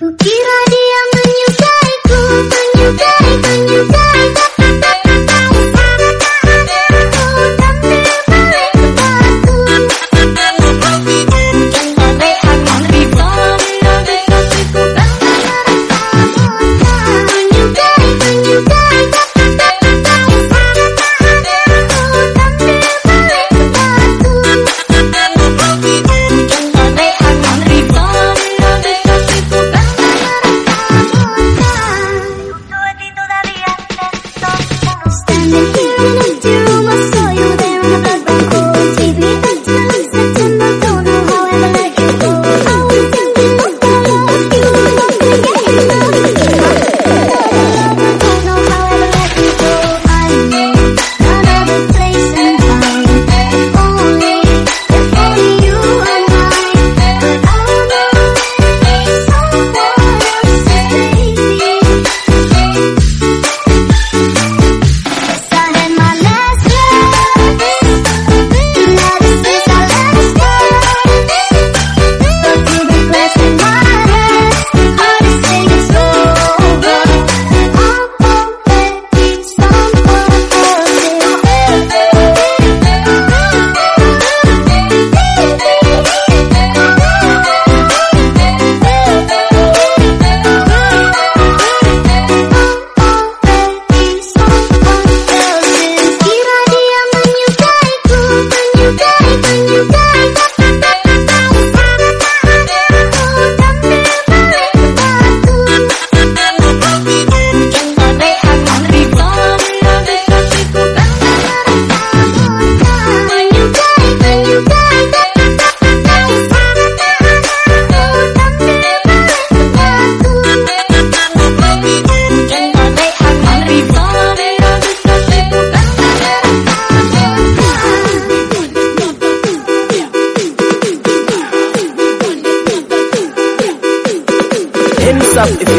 Kukira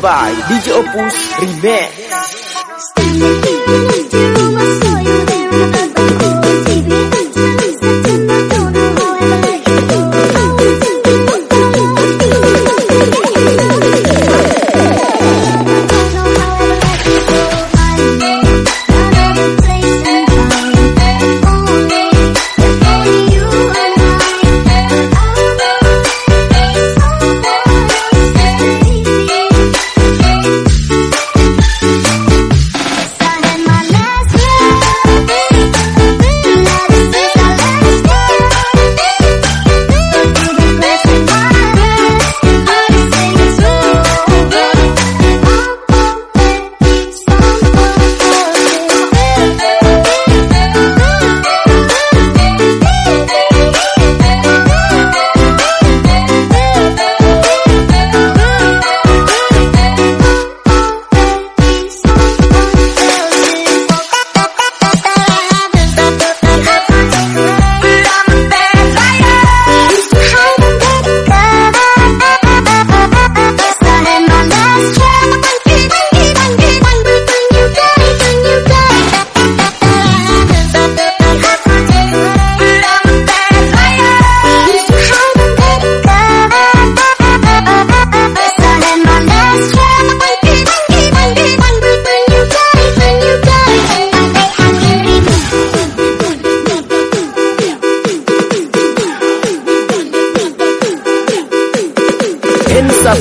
by DJ Opus Remix.